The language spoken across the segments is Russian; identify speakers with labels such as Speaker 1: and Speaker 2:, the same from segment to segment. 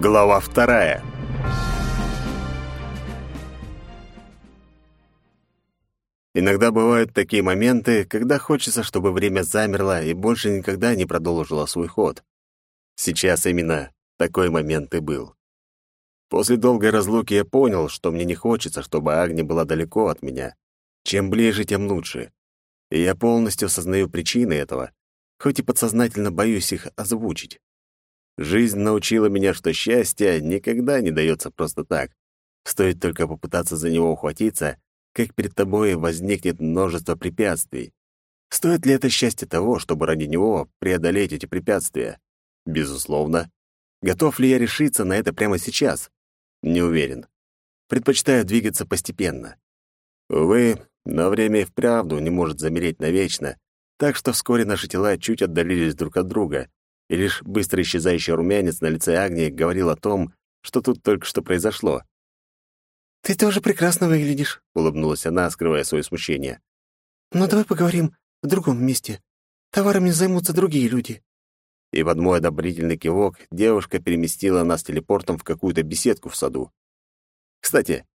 Speaker 1: Глава вторая. Иногда бывают такие моменты, когда хочется, чтобы время замерло и больше никогда не продолжило свой ход. Сейчас именно такой момент и был. После долгой разлуки я понял, что мне не хочется, чтобы Агни была далеко от меня. Чем ближе, тем лучше. И я полностью осознаю причины этого, хоть и подсознательно боюсь их озвучить. Жизнь научила меня, что счастье никогда не дается просто так. Стоит только попытаться за него ухватиться, как перед тобой возникнет множество препятствий. Стоит ли это счастье того, чтобы ради него преодолеть эти препятствия? Безусловно. Готов ли я решиться на это прямо сейчас? Не уверен. Предпочитаю двигаться постепенно. Увы, но время и вправду не может замереть навечно, так что вскоре наши тела чуть отдалились друг от друга, и лишь быстро исчезающий румянец на лице Агнии говорил о том, что тут только что произошло.
Speaker 2: «Ты тоже прекрасно выглядишь», —
Speaker 1: улыбнулась она, скрывая свое смущение.
Speaker 2: «Но давай поговорим в другом месте. Товарами займутся другие люди».
Speaker 1: И под мой одобрительный кивок девушка переместила нас телепортом в какую-то беседку в саду. «Кстати,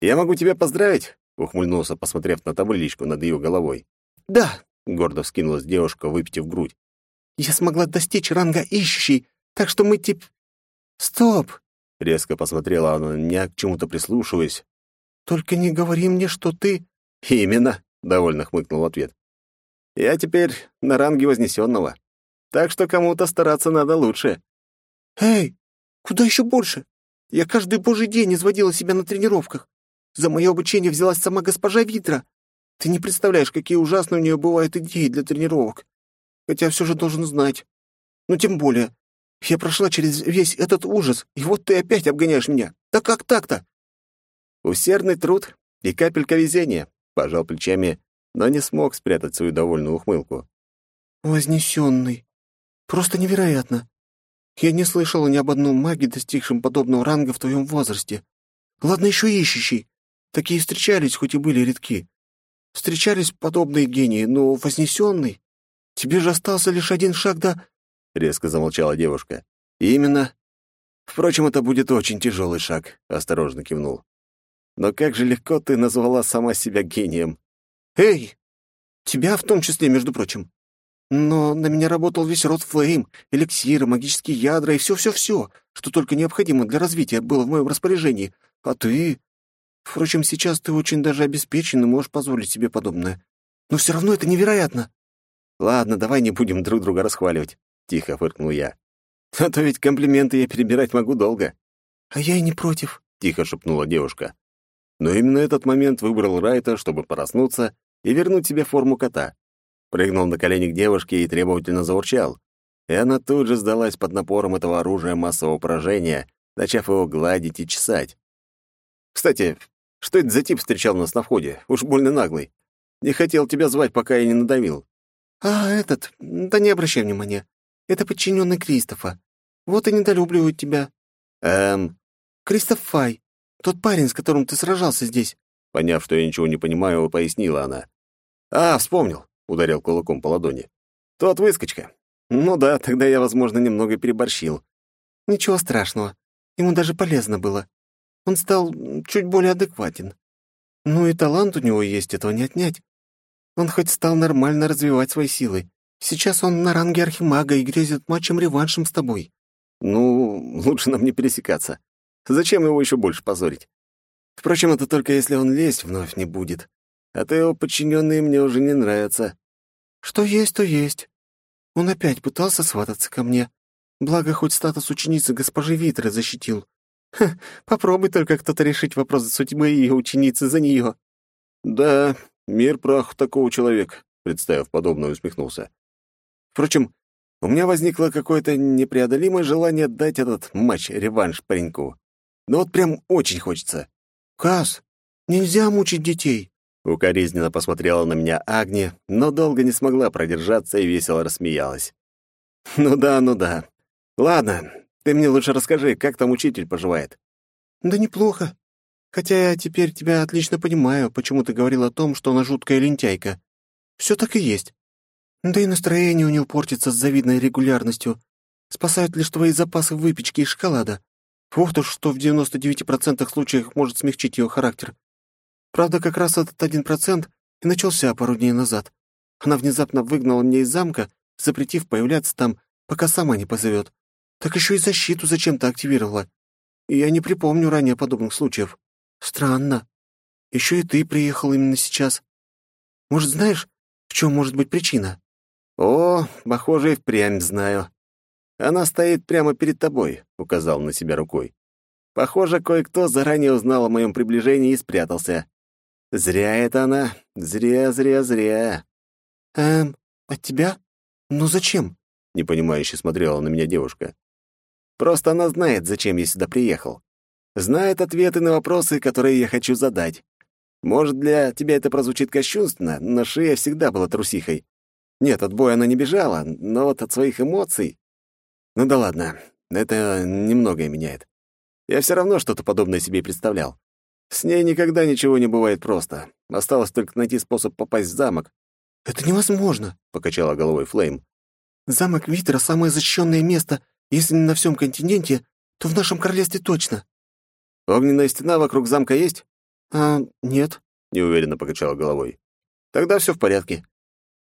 Speaker 1: я могу тебя поздравить?» — ухмыльнулся, посмотрев на табличку над ее головой.
Speaker 2: «Да», —
Speaker 1: гордо вскинулась девушка, выпитив грудь.
Speaker 2: Я смогла достичь ранга ищущей, так что мы тип... Стоп!»
Speaker 1: Резко посмотрела она на меня, к чему-то прислушиваясь.
Speaker 2: «Только не говори мне, что ты...»
Speaker 1: «Именно», — довольно хмыкнул в ответ. «Я теперь на ранге вознесенного, так что кому-то стараться надо лучше».
Speaker 2: «Эй, куда еще больше? Я каждый божий день изводила себя на тренировках. За мое обучение взялась сама госпожа Витра. Ты не представляешь, какие ужасные у нее бывают идеи для тренировок хотя все же должен знать. Ну, тем более, я прошла через весь этот ужас, и вот ты опять обгоняешь меня. Да как так-то?»
Speaker 1: «Усердный труд и капелька везения», — пожал плечами, но не смог спрятать свою довольную ухмылку.
Speaker 2: «Вознесенный. Просто невероятно. Я не слышала ни об одном маге, достигшем подобного ранга в твоем возрасте. Ладно, еще ищущий. Такие встречались, хоть и были редки. Встречались подобные гении, но вознесенный. Тебе же остался лишь один шаг до...» — резко замолчала девушка.
Speaker 1: «Именно. Впрочем, это будет очень тяжелый шаг», — осторожно кивнул. «Но как же легко ты назвала сама себя гением».
Speaker 2: «Эй! Тебя в том числе, между прочим. Но на меня работал весь род Флейм, эликсиры, магические ядра и все-все-все, что только необходимо для развития было в моем распоряжении. А ты... Впрочем, сейчас ты очень даже обеспечен и можешь позволить себе подобное. Но все равно это невероятно».
Speaker 1: «Ладно, давай не будем друг друга расхваливать», — тихо фыркнул я. «А то ведь комплименты я перебирать могу долго».
Speaker 2: «А я и не против», —
Speaker 1: тихо шепнула девушка. Но именно этот момент выбрал Райта, чтобы проснуться и вернуть себе форму кота. Прыгнул на колени к девушке и требовательно заурчал. И она тут же сдалась под напором этого оружия массового поражения, начав его гладить и чесать. «Кстати, что это за тип встречал нас на входе? Уж больно наглый. Не хотел тебя звать, пока я не надавил».
Speaker 2: «А, этот... Да не обращай внимания. Это подчиненный Кристофа. Вот и недолюбливают тебя».
Speaker 1: «Эм...»
Speaker 2: «Кристоф Фай. Тот парень, с которым ты сражался здесь».
Speaker 1: Поняв, что я ничего не понимаю, пояснила она. «А, вспомнил», — ударил кулаком по ладони. «Тот выскочка. Ну да, тогда я, возможно, немного переборщил».
Speaker 2: «Ничего страшного. Ему даже полезно было. Он стал чуть более адекватен. Ну и талант у него есть, этого не отнять. Он хоть стал нормально развивать свои силы. Сейчас он на ранге архимага и грезит матчем-реваншем с тобой».
Speaker 1: «Ну, лучше нам не пересекаться. Зачем его еще больше позорить? Впрочем, это только если он лезть вновь не будет. А то его подчиненные мне уже не нравятся».
Speaker 2: «Что есть, то есть. Он опять пытался свататься ко мне. Благо, хоть статус ученицы госпожи Витры защитил. Ха, попробуй только кто-то решить вопрос судьбы ее ученицы за нее».
Speaker 1: «Да, Мир прах такого человека, представив подобное, усмехнулся. Впрочем, у меня возникло какое-то непреодолимое желание дать этот матч-реванш пареньку. Но вот прям очень хочется.
Speaker 2: «Каз, нельзя мучить детей!»
Speaker 1: Укоризненно посмотрела на меня Агни, но долго не смогла продержаться и весело рассмеялась. «Ну да, ну да. Ладно, ты мне лучше расскажи, как там учитель поживает?»
Speaker 2: «Да неплохо. Хотя я теперь тебя отлично понимаю, почему ты говорил о том, что она жуткая лентяйка. Все так и есть. Да и настроение у нее портится с завидной регулярностью. Спасают лишь твои запасы выпечки и шоколада. Вот уж что в 99% случаях может смягчить ее характер. Правда, как раз этот один процент и начался пару дней назад. Она внезапно выгнала меня из замка, запретив появляться там, пока сама не позовет. Так еще и защиту зачем-то активировала. И я не припомню ранее подобных случаев. Странно. Еще и ты приехал именно сейчас. Может, знаешь, в чем может быть причина?
Speaker 1: О, похоже, и впрямь знаю. Она стоит прямо перед тобой, указал на себя рукой. Похоже, кое-кто заранее узнал о моем приближении и спрятался. Зря это она. Зря, зря, зря.
Speaker 2: Эм, от тебя? Ну зачем?
Speaker 1: Непонимающе смотрела на меня девушка. Просто она знает, зачем я сюда приехал. Знает ответы на вопросы, которые я хочу задать. Может, для тебя это прозвучит кощунственно, но Шия всегда была трусихой. Нет, от боя она не бежала, но вот от своих эмоций... Ну да ладно, это немногое меняет. Я все равно что-то подобное себе представлял. С ней никогда ничего не бывает просто. Осталось только найти способ попасть в замок.
Speaker 2: «Это невозможно», — покачала головой Флейм. «Замок Витера — самое защищенное место, если не на всем континенте, то в нашем королевстве точно».
Speaker 1: «Огненная стена вокруг замка есть?»
Speaker 2: «А, нет», —
Speaker 1: неуверенно покачала головой. «Тогда все в порядке.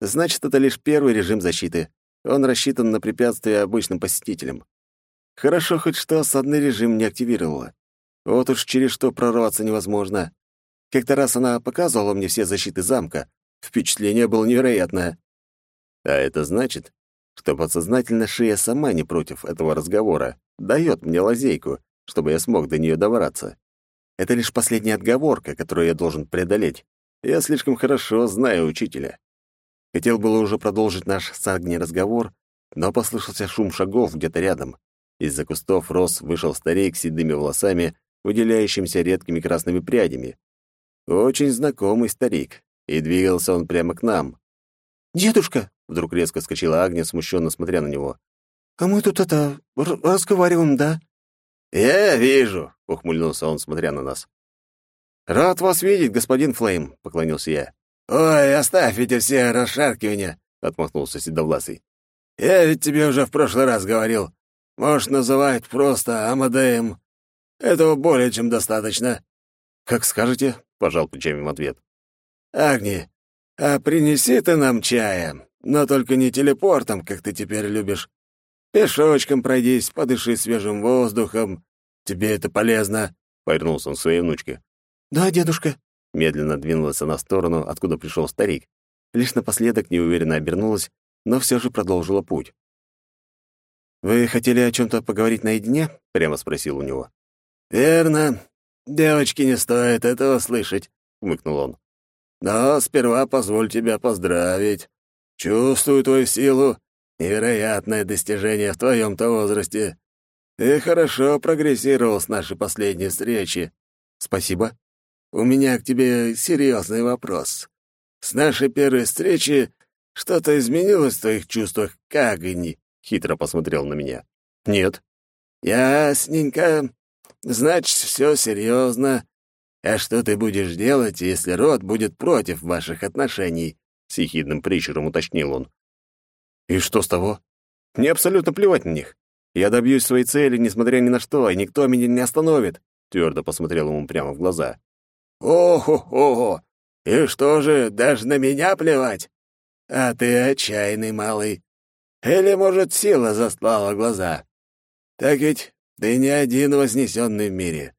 Speaker 1: Значит, это лишь первый режим защиты. Он рассчитан на препятствия обычным посетителям. Хорошо хоть что осадный режим не активировала. Вот уж через что прорваться невозможно. Как-то раз она показывала мне все защиты замка. Впечатление было невероятное. А это значит, что подсознательно Шия сама не против этого разговора, дает мне лазейку, чтобы я смог до нее добраться. Это лишь последняя отговорка, которую я должен преодолеть. Я слишком хорошо знаю учителя. Хотел было уже продолжить наш с Агни разговор, но послышался шум шагов где-то рядом. Из-за кустов рос вышел старик с седыми волосами, выделяющимися редкими красными прядями. Очень знакомый старик, и двигался он прямо к нам.
Speaker 2: «Дедушка!»
Speaker 1: — вдруг резко вскочила Агния, смущенно смотря на него.
Speaker 2: «А мы тут это... разговариваем, да?»
Speaker 1: «Я вижу», — ухмыльнулся он, смотря на нас. «Рад вас видеть, господин Флейм», — поклонился я.
Speaker 3: «Ой, оставь эти все расшаркивания», — отмахнулся Седовласый. «Я ведь тебе уже в прошлый раз говорил. Можешь называть просто Амадеем. Этого более чем достаточно».
Speaker 1: «Как скажете», — пожал плечами в ответ.
Speaker 3: «Агни, а принеси ты нам чая, но только не телепортом, как ты теперь любишь. Пешочком пройдись, подыши свежим воздухом. Тебе это полезно», — повернулся он к своей внучке.
Speaker 2: «Да, дедушка»,
Speaker 1: Медленно двинулась она в сторону, откуда пришел старик. Лишь напоследок неуверенно обернулась, но все же продолжила путь. «Вы хотели о чем то поговорить наедине?» — прямо спросил у него.
Speaker 3: «Верно. Девочки не стоит этого слышать», — хмыкнул он. «Но сперва позволь тебя поздравить. Чувствую твою силу. Невероятное достижение в твоем-то возрасте. Ты хорошо прогрессировал с нашей последней встречи».
Speaker 1: «Спасибо»,
Speaker 3: у меня к тебе серьезный вопрос. С нашей первой встречи что-то изменилось в твоих чувствах к Агни?»
Speaker 1: Хитро посмотрел на меня.
Speaker 3: «Нет». «Ясненько. Значит, все серьезно. А что ты будешь делать, если род будет против ваших отношений?»
Speaker 1: С ехидным прищуром уточнил он. «И что с того? Мне абсолютно плевать на них. Я добьюсь своей цели, несмотря ни на что, и никто меня не остановит», твердо посмотрел ему прямо в глаза.
Speaker 3: «О-хо-хо! И что же, даже на меня плевать? А ты отчаянный малый. Или, может, сила застлала глаза? Так ведь ты не один вознесенный в мире.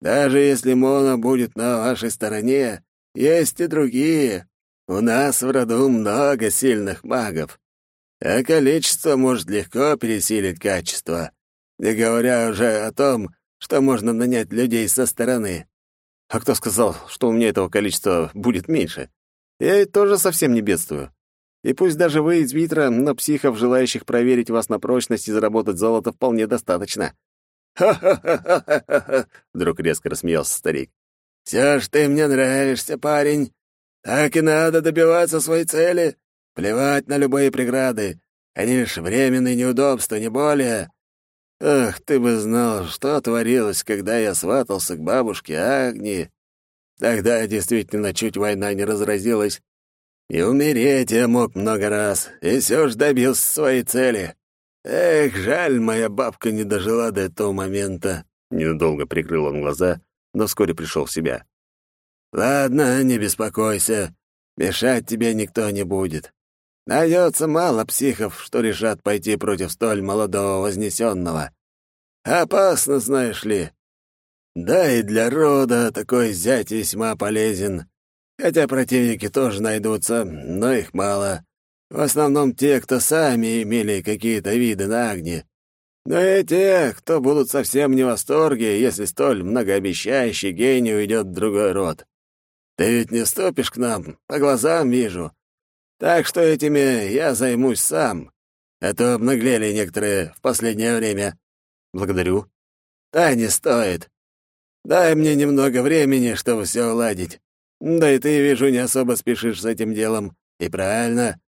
Speaker 3: Даже если Мона будет на вашей стороне, есть и другие. У нас в роду много сильных магов, а количество может легко пересилить качество, не говоря уже о том, что можно нанять людей со стороны.
Speaker 1: А кто сказал, что у меня этого количества будет меньше? Я ведь тоже совсем не бедствую. И пусть даже вы из Витра, но психов, желающих проверить вас на прочность и заработать золото, вполне достаточно.
Speaker 3: «Ха-ха-ха-ха-ха!» — вдруг резко рассмеялся старик. «Все ж ты мне нравишься, парень. Так и надо добиваться своей цели. Плевать на любые преграды. Они лишь временные неудобства, не более. Ах, ты бы знал, что творилось, когда я сватался к бабушке Агни. Тогда действительно чуть война не разразилась. И умереть я мог много раз, и все ж добился своей цели. Эх, жаль, моя бабка не дожила до этого момента.
Speaker 1: Ненадолго прикрыл он глаза, но вскоре пришел в себя.
Speaker 3: «Ладно, не беспокойся. Мешать тебе никто не будет. Найдется мало психов, что решат пойти против столь молодого вознесенного. Опасно, знаешь ли. Да и для рода такой зять весьма полезен. Хотя противники тоже найдутся, но их мало. В основном те, кто сами имели какие-то виды на огне. Но и те, кто будут совсем не в восторге, если столь многообещающий гений уйдет в другой род. Ты ведь не ступишь к нам, по глазам вижу. Так что этими я займусь сам. А то обнаглели некоторые в последнее время.
Speaker 1: Благодарю.
Speaker 3: Да не стоит. Дай мне немного времени, чтобы все уладить. Да и ты, вижу, не особо спешишь с этим делом. И правильно.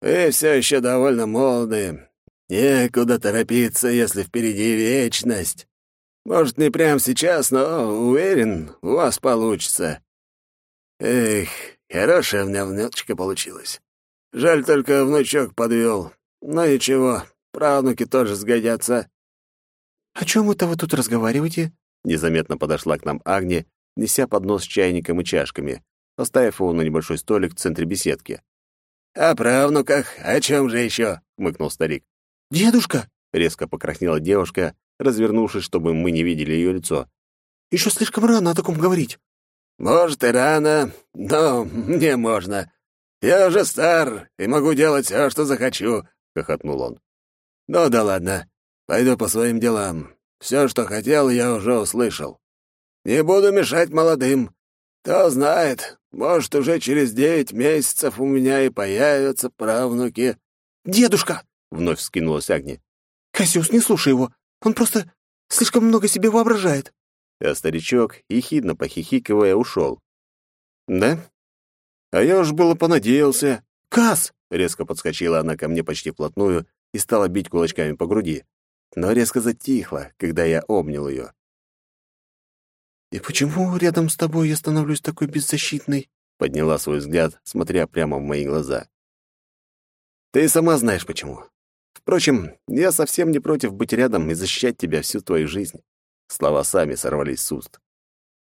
Speaker 3: Вы все еще довольно молоды. Некуда торопиться, если впереди вечность. Может, не прямо сейчас, но уверен, у вас получится. Эх, хорошая у меня внучка получилась. Жаль, только внучок подвел. Но ничего, правнуки тоже сгодятся.
Speaker 2: «О чем это вы тут разговариваете?»
Speaker 1: Незаметно подошла к нам Агния, неся поднос с чайником и чашками, поставив его на небольшой столик в центре беседки.
Speaker 3: «О правнуках? О чем же еще?» — хмыкнул старик.
Speaker 2: «Дедушка!»
Speaker 1: — резко покраснела девушка, развернувшись, чтобы мы не видели ее лицо.
Speaker 2: «Еще слишком рано о таком говорить».
Speaker 3: «Может, и рано, но мне можно. Я уже стар и могу делать все, что захочу», — хохотнул он. «Ну да ладно, пойду по своим делам. Все, что хотел, я уже услышал. Не буду мешать молодым. Кто знает, может, уже через девять месяцев у меня и появятся правнуки».
Speaker 2: «Дедушка!» — вновь вскинулась Агни. «Кассиус, не слушай его. Он просто слишком много себе воображает».
Speaker 1: А старичок, ехидно похихикивая, ушел. «Да? А я уж было понадеялся.
Speaker 2: Кас!»
Speaker 1: — резко подскочила она ко мне почти вплотную и стала бить кулачками по груди. Но резко затихла, когда я обнял ее.
Speaker 2: «И почему рядом с тобой я становлюсь такой беззащитной?»
Speaker 1: — подняла свой взгляд, смотря прямо в мои глаза. «Ты сама знаешь, почему. Впрочем, я совсем не против быть рядом и защищать тебя всю твою жизнь. Слова сами сорвались с уст.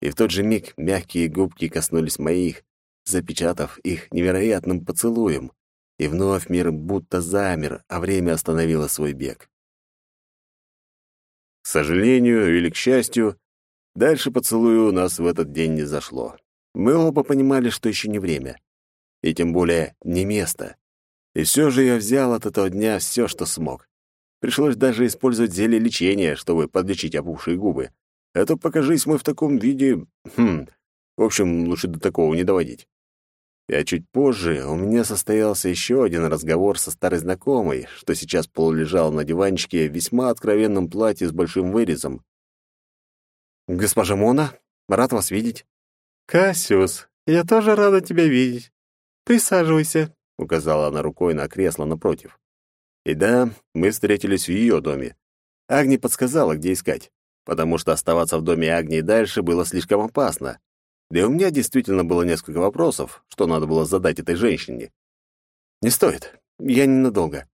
Speaker 1: И в тот же миг мягкие губки коснулись моих, запечатав их невероятным поцелуем, и вновь мир будто замер, а время остановило свой бег. К сожалению или к счастью, дальше поцелуя у нас в этот день не зашло. Мы оба понимали, что еще не время. И тем более не место. И все же я взял от этого дня все, что смог. Пришлось даже использовать зелье лечения, чтобы подлечить опухшие губы. А то покажись мы в таком виде... Хм... В общем, лучше до такого не доводить. А чуть позже у меня состоялся еще один разговор со старой знакомой, что сейчас полулежал на диванчике в весьма откровенном платье с большим вырезом. «Госпожа Мона, рад вас видеть».
Speaker 4: «Кассиус, я тоже рада тебя видеть. Присаживайся», —
Speaker 1: указала она рукой на кресло напротив. И да, мы встретились в ее доме. Агни подсказала, где искать, потому что оставаться в доме Агни дальше было слишком опасно. Да и у меня действительно было несколько вопросов, что надо было задать этой женщине. Не стоит, я ненадолго.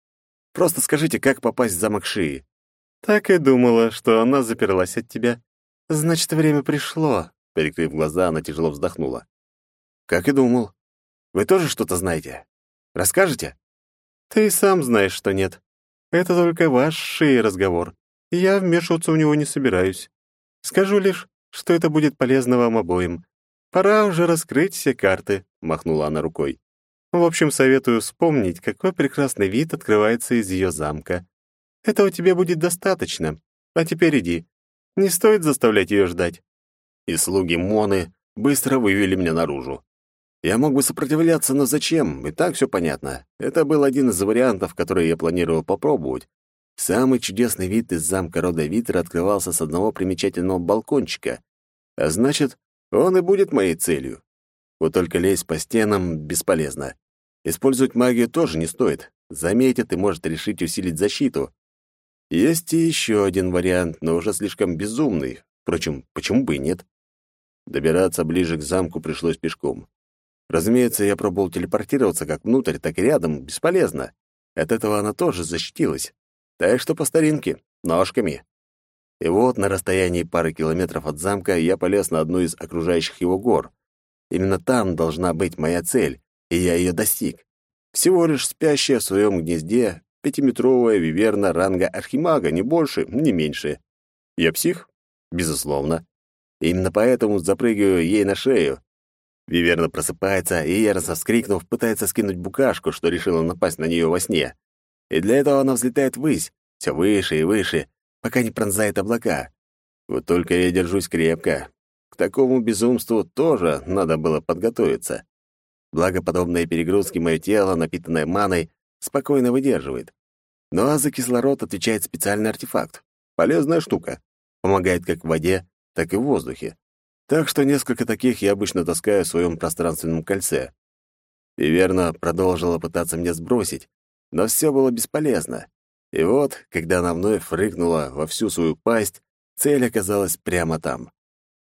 Speaker 1: Просто скажите, как попасть в замок Шии.
Speaker 4: Так и думала, что она заперлась от тебя. Значит, время пришло.
Speaker 1: Перекрыв глаза, она тяжело вздохнула. Как и думал. Вы тоже что-то знаете? Расскажете?
Speaker 4: Ты сам знаешь, что нет. Это только ваш шеи разговор. Я вмешиваться в него не собираюсь. Скажу лишь, что это будет полезно вам обоим. Пора уже раскрыть все карты», — махнула она рукой. «В общем, советую вспомнить, какой прекрасный вид открывается из ее замка. Этого тебе будет достаточно. А теперь иди. Не стоит заставлять ее ждать».
Speaker 1: И слуги Моны быстро вывели меня наружу. Я мог бы сопротивляться, но зачем? И так все понятно. Это был один из вариантов, которые я планировал попробовать. Самый чудесный вид из замка рода Витра открывался с одного примечательного балкончика. А значит, он и будет моей целью. Вот только лезть по стенам бесполезно. Использовать магию тоже не стоит. Заметит и может решить усилить защиту. Есть и еще один вариант, но уже слишком безумный. Впрочем, почему бы и нет? Добираться ближе к замку пришлось пешком. Разумеется, я пробовал телепортироваться как внутрь, так и рядом, бесполезно. От этого она тоже защитилась. Так что по старинке, ножками. И вот на расстоянии пары километров от замка я полез на одну из окружающих его гор. Именно там должна быть моя цель, и я ее достиг. Всего лишь спящая в своем гнезде пятиметровая виверна ранга архимага, не больше, не меньше. Я псих? Безусловно. Именно поэтому запрыгиваю ей на шею. Виверна просыпается и, яростно вскрикнув, пытается скинуть букашку, что решила напасть на нее во сне. И для этого она взлетает ввысь, все выше и выше, пока не пронзает облака. Вот только я держусь крепко. К такому безумству тоже надо было подготовиться. Благо, подобные перегрузки мое тело, напитанное маной, спокойно выдерживает. Ну а за кислород отвечает специальный артефакт. Полезная штука. Помогает как в воде, так и в воздухе. Так что несколько таких я обычно таскаю в своем пространственном кольце. И верно продолжила пытаться меня сбросить, но все было бесполезно. И вот, когда она вновь рыкнула во всю свою пасть, цель оказалась прямо там.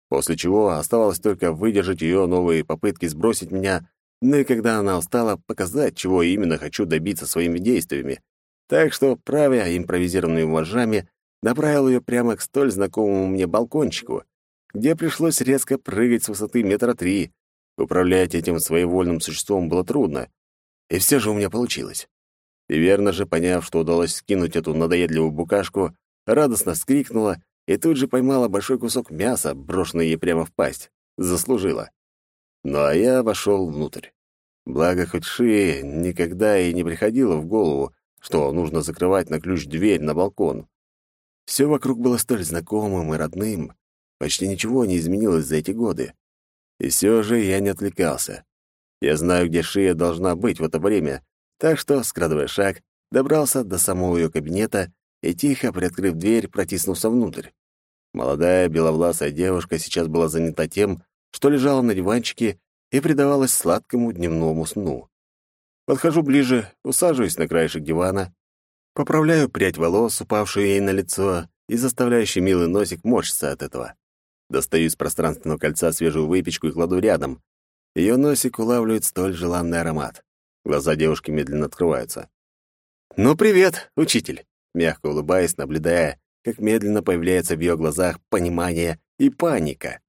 Speaker 1: После чего оставалось только выдержать ее новые попытки сбросить меня, ну и когда она устала, показать, чего именно хочу добиться своими действиями. Так что, правя импровизированными вожжами, направил ее прямо к столь знакомому мне балкончику, где пришлось резко прыгать с высоты метра три. Управлять этим своевольным существом было трудно. И все же у меня получилось. И верно же, поняв, что удалось скинуть эту надоедливую букашку, радостно вскрикнула и тут же поймала большой кусок мяса, брошенный ей прямо в пасть. Заслужила. Ну а я вошел внутрь. Благо, хоть Ши никогда и не приходило в голову, что нужно закрывать на ключ дверь на балкон. Все вокруг было столь знакомым и родным, почти ничего не изменилось за эти годы. И все же я не отвлекался. Я знаю, где Шия должна быть в это время, так что, скрадывая шаг, добрался до самого ее кабинета и, тихо приоткрыв дверь, протиснулся внутрь. Молодая беловласая девушка сейчас была занята тем, что лежала на диванчике и предавалась сладкому дневному сну. Подхожу ближе, усаживаюсь на краешек дивана, поправляю прядь волос, упавшую ей на лицо, и заставляющий милый носик морщиться от этого. Достаю из пространственного кольца свежую выпечку и кладу рядом. Ее носик улавливает столь желанный аромат. Глаза девушки медленно открываются. «Ну, привет, учитель!» Мягко улыбаясь, наблюдая, как медленно появляется в ее глазах понимание и паника.